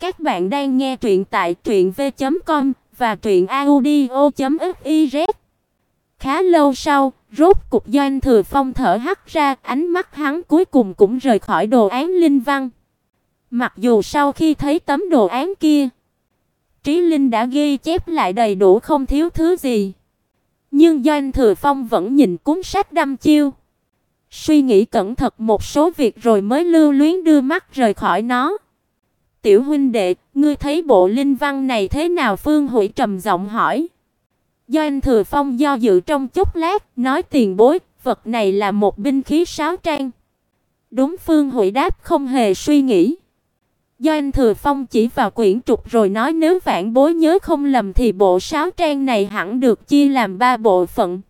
Các bạn đang nghe truyện tại truyệnv.com và truyệnaudio.fiz. Khá lâu sau, rốt cục Doanh Thừa Phong thở hắt ra, ánh mắt hắn cuối cùng cũng rời khỏi đồ án linh văn. Mặc dù sau khi thấy tấm đồ án kia, Trí Linh đã ghi chép lại đầy đủ không thiếu thứ gì, nhưng Doanh Thừa Phong vẫn nhìn cuốn sách đăm chiêu, suy nghĩ cẩn thận một số việc rồi mới lưu luyến đưa mắt rời khỏi nó. "Tiểu huynh đệ, ngươi thấy bộ linh văn này thế nào?" Phương Hủy trầm giọng hỏi. Doanh Thừa Phong do dự trong chốc lát, nói tiền bối, vật này là một binh khí sáo trang. Đúng Phương Hủy đáp không hề suy nghĩ. Doanh Thừa Phong chỉ vào quyển trục rồi nói nếu vạn bối nhớ không lầm thì bộ sáo trang này hẳn được chia làm ba bộ phận.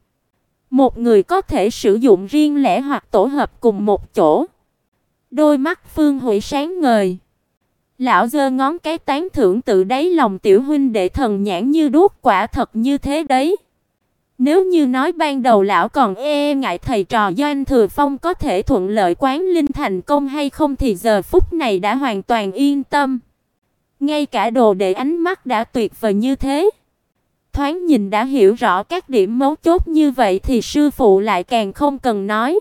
Một người có thể sử dụng riêng lẻ hoặc tổ hợp cùng một chỗ. Đôi mắt Phương Hủy sáng ngời. Lão giơ ngón cái tán thưởng tự đáy lòng tiểu huynh đệ thần nhãn như đuốc quả thật như thế đấy. Nếu như nói ban đầu lão còn e, e ngại thầy trò Doanh Thừa Phong có thể thuận lợi quán linh thành công hay không thì giờ phút này đã hoàn toàn yên tâm. Ngay cả đồ đệ ánh mắt đã tuyệt vời như thế. Thoáng nhìn đã hiểu rõ các điểm mấu chốt như vậy thì sư phụ lại càng không cần nói.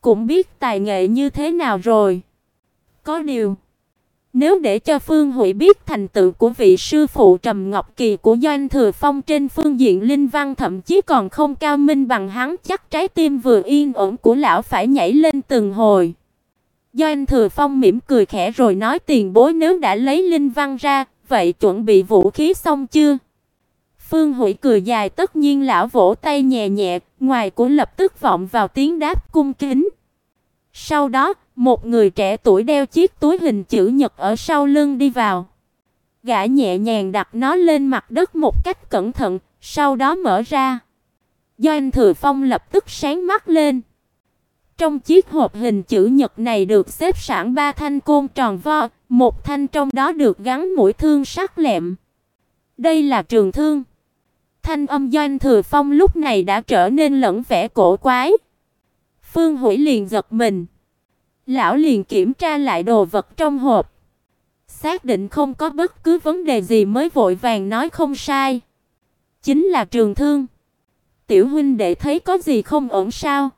Cũng biết tài nghệ như thế nào rồi. Có điều nếu để cho Phương Hủy biết thành tựu của vị sư phụ Trầm Ngọc Kỳ của Doanh Thừa Phong trên phương diện linh văn thậm chí còn không cao minh bằng hắn, chắc trái tim vừa yên ổn của lão phải nhảy lên từng hồi. Doanh Thừa Phong mỉm cười khẽ rồi nói tiền bối nếu đã lấy linh văn ra, vậy chuẩn bị vũ khí xong chưa? Phương Hủy cười dài tất nhiên lão vỗ tay nhẹ nhẹ, ngoài cũng lập tức vọng vào tiếng đáp cung kính. Sau đó, một người trẻ tuổi đeo chiếc túi hình chữ nhật ở sau lưng đi vào. Gã nhẹ nhàng đặt nó lên mặt đất một cách cẩn thận, sau đó mở ra. Doanh Thừa Phong lập tức sáng mắt lên. Trong chiếc hộp hình chữ nhật này được xếp sẵn ba thanh côn tròn vo, một thanh trong đó được gắn mũi thương sắc lẹm. Đây là trường thương. Thanh âm Doanh Thừa Phong lúc này đã trở nên lẫn vẻ cổ quái. Phương Hủy liền giật mình. Lão liền kiểm tra lại đồ vật trong hộp. Xác định không có bất cứ vấn đề gì mới vội vàng nói không sai. Chính là trường thương. Tiểu huynh đệ thấy có gì không ổn sao?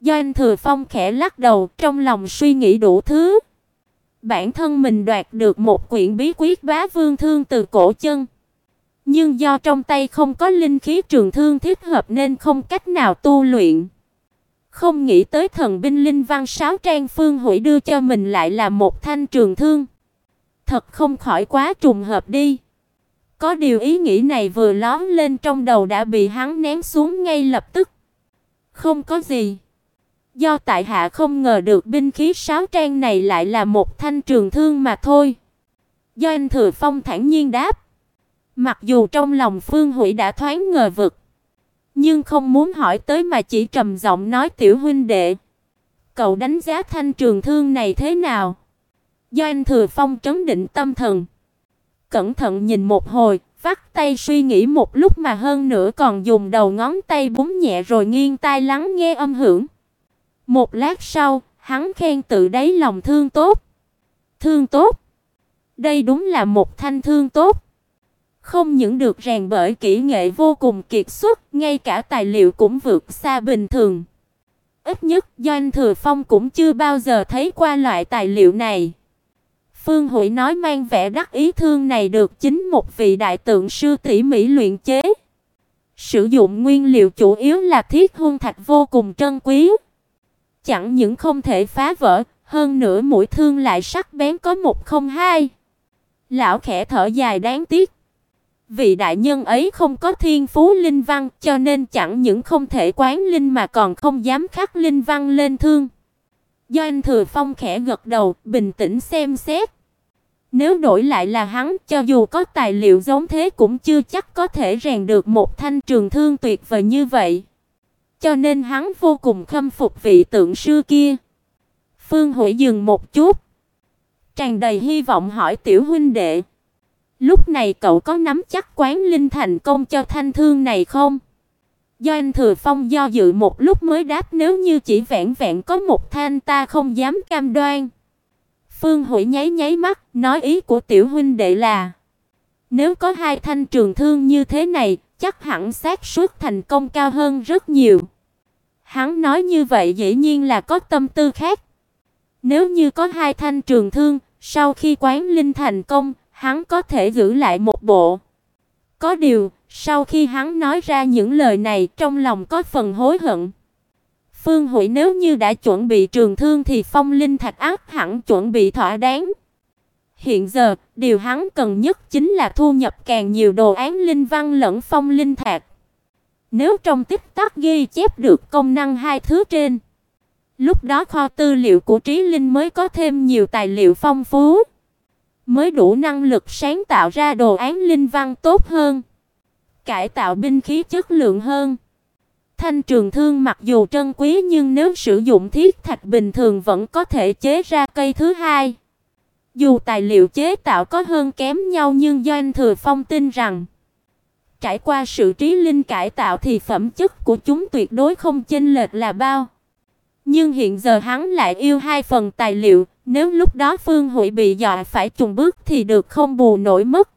Doanh Thừa Phong khẽ lắc đầu, trong lòng suy nghĩ đủ thứ. Bản thân mình đoạt được một quyển bí quyết bá vương thương từ cổ chân. Nhưng do trong tay không có linh khí trường thương thích hợp nên không cách nào tu luyện. Không nghĩ tới thần binh linh văn sáo trang phương hủy đưa cho mình lại là một thanh trường thương. Thật không khỏi quá trùng hợp đi. Có điều ý nghĩ này vừa lóm lên trong đầu đã bị hắn ném xuống ngay lập tức. Không có gì. Do tại hạ không ngờ được binh khí sáo trang này lại là một thanh trường thương mà thôi. Do anh Thừa Phong thản nhiên đáp. Mặc dù trong lòng Phương Hủy đã thoáng ngờ vực, nhưng không muốn hỏi tới mà chỉ trầm giọng nói tiểu huynh đệ, cậu đánh giá thanh trường thương này thế nào? Do anh Thừa Phong trấn định tâm thần, cẩn thận nhìn một hồi, vắt tay suy nghĩ một lúc mà hơn nữa còn dùng đầu ngón tay búng nhẹ rồi nghiêng tai lắng nghe âm hưởng. Một lát sau, hắn khen tự đáy lòng thương tốt. Thương tốt. Đây đúng là một thanh thương tốt. Không những được rèn bởi kỹ nghệ vô cùng kiệt xuất, ngay cả tài liệu cũng vượt xa bình thường. Ít nhất Doanh Thừa Phong cũng chưa bao giờ thấy qua loại tài liệu này. Phương Hủy nói mang vẻ đắc ý thương này được chính một vị đại tượng sư tỉ mỉ luyện chế. Sử dụng nguyên liệu chủ yếu là thiết hung thạch vô cùng trân quý. Chẳng những không thể phá vỡ, hơn nữa mũi thương lại sắc bén có một không hai. Lão khẽ thở dài đáng tiếc. Vị đại nhân ấy không có thiên phú linh văn, cho nên chẳng những không thể quán linh mà còn không dám khắc linh văn lên thương. Do anh Thừa Phong khẽ gật đầu, bình tĩnh xem xét. Nếu đổi lại là hắn, cho dù có tài liệu giống thế cũng chưa chắc có thể rèn được một thanh trường thương tuyệt vời như vậy. Cho nên hắn vô cùng khâm phục vị tượng sư kia. Phương Hủy dừng một chút, tràn đầy hy vọng hỏi tiểu huynh đệ Lúc này cậu có nắm chắc quán linh thành công cho thanh thương này không? Do anh Thừa Phong do dự một lúc mới đáp nếu như chỉ vẹn vẹn có một thanh ta không dám cam đoan. Phương Hủy nháy nháy mắt, nói ý của tiểu huynh đệ là nếu có hai thanh trường thương như thế này, chắc hẳn xác suất thành công cao hơn rất nhiều. Hắn nói như vậy dĩ nhiên là có tâm tư khác. Nếu như có hai thanh trường thương, sau khi quán linh thành công, hắn có thể giữ lại một bộ. Có điều, sau khi hắn nói ra những lời này, trong lòng có phần hối hận. Phương Hủy nếu như đã chuẩn bị trường thương thì Phong Linh Thạch ác hẳn chuẩn bị thỏa đáng. Hiện giờ, điều hắn cần nhất chính là thu nhập càng nhiều đồ án linh văn lẫn phong linh thạch. Nếu trong tích tắc ghi chép được công năng hai thứ trên, lúc đó kho tư liệu của Trí Linh mới có thêm nhiều tài liệu phong phú, mới đủ năng lực sáng tạo ra đồ án linh văn tốt hơn, cải tạo binh khí chất lượng hơn. Thanh trường thương mặc dù trân quý nhưng nếu sử dụng thiết thạch bình thường vẫn có thể chế ra cây thứ hai. Dù tài liệu chế tạo có hơn kém nhau nhưng Doanh Thừa Phong tin rằng trải qua sự trí linh cải tạo thì phẩm chất của chúng tuyệt đối không chênh lệch là bao. Nhưng hiện giờ hắn lại yêu hai phần tài liệu, nếu lúc đó Phương Hụy bị dọa phải trùng bước thì được không bù nổi mất.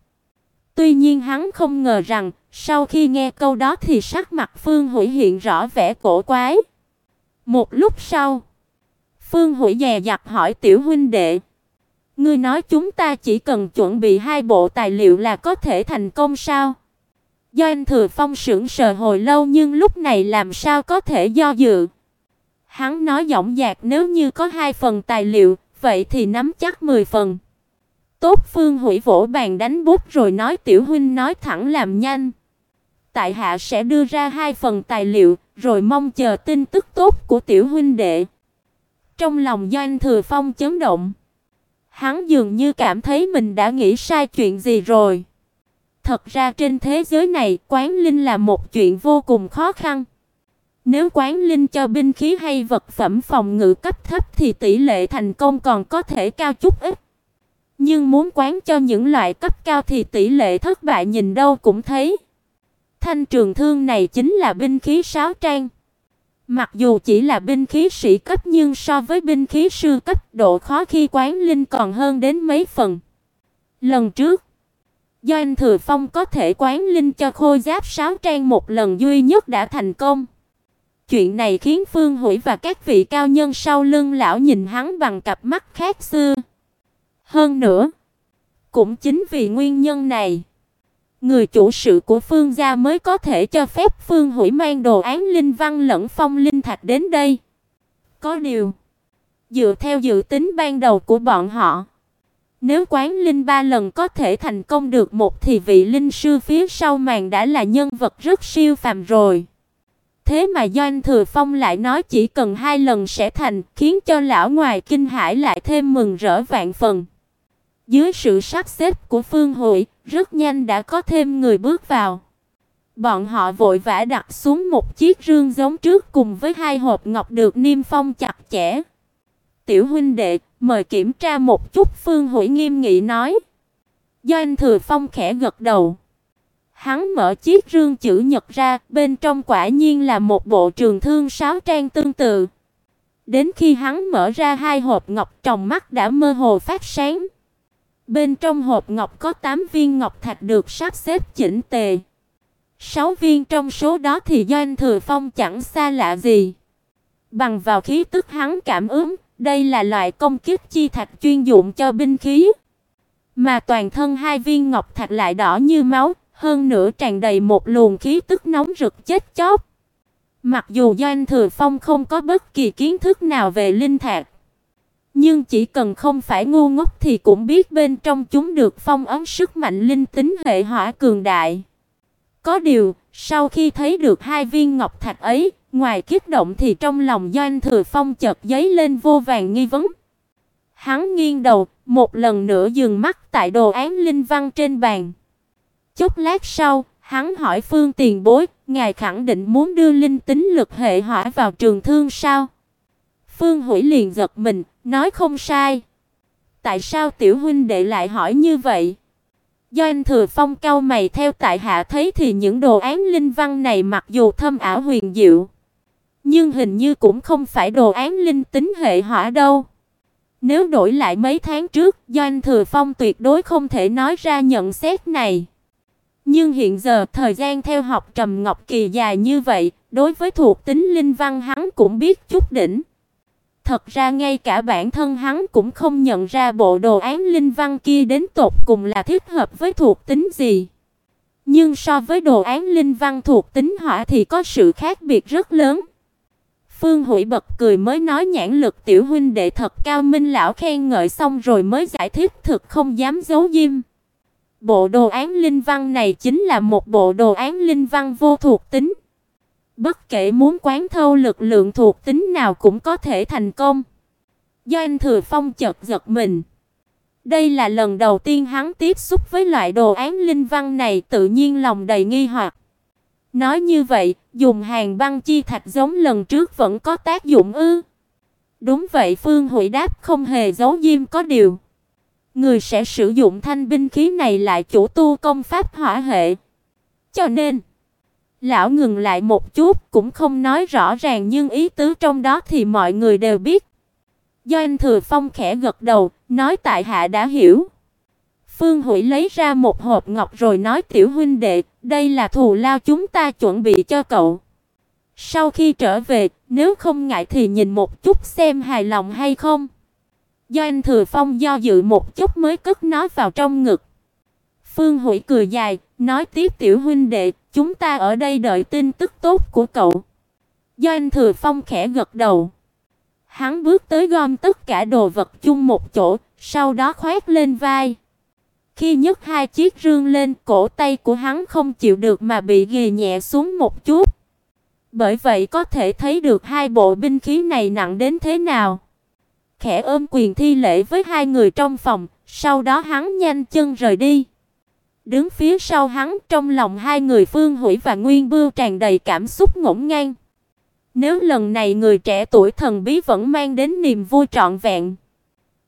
Tuy nhiên hắn không ngờ rằng, sau khi nghe câu đó thì sắc mặt Phương Hụy hiện rõ vẻ cổ quái. Một lúc sau, Phương Hụy dè dặt hỏi tiểu huynh đệ: Ngươi nói chúng ta chỉ cần chuẩn bị hai bộ tài liệu là có thể thành công sao? Do anh Thừa Phong sững sờ hồi lâu nhưng lúc này làm sao có thể do dự. Hắn nói giọng dạc nếu như có hai phần tài liệu, vậy thì nắm chắc 10 phần. Tốt Phương hủy vỗ bàn đánh bút rồi nói tiểu huynh nói thẳng làm nhanh. Tại hạ sẽ đưa ra hai phần tài liệu, rồi mong chờ tin tức tốt của tiểu huynh đệ. Trong lòng Doanh Thừa Phong chấn động. Hắn dường như cảm thấy mình đã nghĩ sai chuyện gì rồi. Thật ra trên thế giới này, quán linh là một chuyện vô cùng khó khăn. Nếu quán linh cho binh khí hay vật phẩm phòng ngự cấp thấp thì tỷ lệ thành công còn có thể cao chút ít. Nhưng muốn quán cho những loại cấp cao thì tỷ lệ thất bại nhìn đâu cũng thấy. Thanh trường thương này chính là binh khí sáo trang. Mặc dù chỉ là binh khí sĩ cấp nhưng so với binh khí sư cấp, độ khó khi quán linh còn hơn đến mấy phần. Lần trước, do anh Thừa Phong có thể quán linh cho khôi giáp sáo trang một lần duy nhất đã thành công. Chuyện này khiến Phương Hủy và các vị cao nhân sau lưng lão nhìn hắn bằng cặp mắt khác xưa. Hơn nữa, cũng chính vì nguyên nhân này, Người chủ sự của Phương gia mới có thể cho phép Phương Hủy mang đồ án linh văn lẫn phong linh thạch đến đây. Có điều, dựa theo dự tính ban đầu của bọn họ, nếu quán linh ba lần có thể thành công được một thì vị linh sư phía sau màn đã là nhân vật rất siêu phàm rồi. Thế mà Doanh Thừa Phong lại nói chỉ cần hai lần sẽ thành, khiến cho lão ngoài kinh hãi lại thêm mừng rỡ vạn phần. Dưới sự sắp xếp của Phương Hội, rất nhanh đã có thêm người bước vào. Bọn họ vội vã đặt xuống một chiếc rương giống trước cùng với hai hộp ngọc được niêm phong chặt chẽ. "Tiểu huynh đệ, mời kiểm tra một chút." Phương hội nghiêm nghị nói. doanh Thừa Phong khẽ gật đầu. Hắn mở chiếc rương chữ nhật ra, bên trong quả nhiên là một bộ trường thương sáu trang tương tự. Đến khi hắn mở ra hai hộp ngọc, trong mắt đã mơ hồ phát sáng. Bên trong hộp ngọc có 8 viên ngọc thạch được sắp xếp chỉnh tề. 6 viên trong số đó thì Doanh Thừa Phong chẳng xa lạ gì. Bằng vào khí tức hắn cảm ứng, đây là loại công kích chi thạch chuyên dụng cho binh khí. Mà toàn thân hai viên ngọc thạch lại đỏ như máu, hơn nữa tràn đầy một luồng khí tức nóng rực chết chóc. Mặc dù Doanh Thừa Phong không có bất kỳ kiến thức nào về linh thạch, nhưng chỉ cần không phải ngu ngốc thì cũng biết bên trong chúng được phong ấn sức mạnh linh tính hệ hỏa cường đại. Có điều, sau khi thấy được hai viên ngọc thạch ấy, ngoài kích động thì trong lòng Doanh Thừa Phong chợt dấy lên vô vàng nghi vấn. Hắn nghiêng đầu, một lần nữa dừng mắt tại đồ án linh văn trên bàn. Chốc lát sau, hắn hỏi Phương Tiền Bối, ngài khẳng định muốn đưa linh tính lực hệ hỏa vào trường thương sao? Phương Hủy liền giật mình, nói không sai. Tại sao tiểu huynh đệ lại hỏi như vậy? Do anh Thừa Phong cau mày theo tại hạ thấy thì những đồ án linh văn này mặc dù thâm ảo huyền diệu, nhưng hình như cũng không phải đồ án linh tính hệ hỏa đâu. Nếu đổi lại mấy tháng trước, do anh Thừa Phong tuyệt đối không thể nói ra nhận xét này. Nhưng hiện giờ, thời gian theo học Trầm Ngọc Kỳ dài như vậy, đối với thuộc tính linh văn hắn cũng biết chút đỉnh. Thật ra ngay cả bản thân hắn cũng không nhận ra bộ đồ án linh văn kia đến tột cùng là thích hợp với thuộc tính gì. Nhưng so với đồ án linh văn thuộc tính hỏa thì có sự khác biệt rất lớn. Phương Hủy bật cười mới nói nhãn lực tiểu huynh đệ thật cao minh lão khen ngợi xong rồi mới giải thích thực không dám giấu diêm. Bộ đồ án linh văn này chính là một bộ đồ án linh văn vô thuộc tính. Bất kể muốn quán thâu lực lượng thuộc tính nào cũng có thể thành công. Do anh Thừa Phong chợt giật mình. Đây là lần đầu tiên hắn tiếp xúc với loại đồ án linh văn này, tự nhiên lòng đầy nghi hoặc. Nói như vậy, dùng hàng băng chi thạch giống lần trước vẫn có tác dụng ư? Đúng vậy, Phương Hủy đáp không hề giấu diêm có điều. Người sẽ sử dụng thanh binh khí này lại chủ tu công pháp hỏa hệ. Cho nên, lão ngừng lại một chút, cũng không nói rõ ràng nhưng ý tứ trong đó thì mọi người đều biết. Do anh Thừa Phong khẽ gật đầu, nói tại hạ đã hiểu. Phương Hủy lấy ra một hộp ngọc rồi nói tiểu huynh đệ, đây là thù lao chúng ta chuẩn bị cho cậu. Sau khi trở về, nếu không ngại thì nhìn một chút xem hài lòng hay không. Do anh Thừa Phong do dự một chút mới cất nó vào trong ngực. Phương Hủy cười dài, nói tiếp tiểu huynh đệ, chúng ta ở đây đợi tin tức tốt của cậu. Do anh Thừa Phong khẽ gật đầu. Hắn bước tới gom tất cả đồ vật chung một chỗ, sau đó khoét lên vai. Khi nhấc hai chiếc rương lên, cổ tay của hắn không chịu được mà bị ghì nhẹ xuống một chút. Bởi vậy có thể thấy được hai bộ binh khí này nặng đến thế nào. Khẽ ôm quyền thi lễ với hai người trong phòng, sau đó hắn nhanh chân rời đi. Đứng phía sau hắn, trong lòng hai người Phương Hủy và Nguyên Bưu tràn đầy cảm xúc ngổn ngang. Nếu lần này người trẻ tuổi thần bí vẫn mang đến niềm vui trọn vẹn,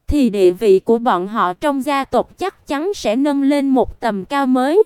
thì địa vị của bọn họ trong gia tộc chắc chắn sẽ nâng lên một tầm cao mới.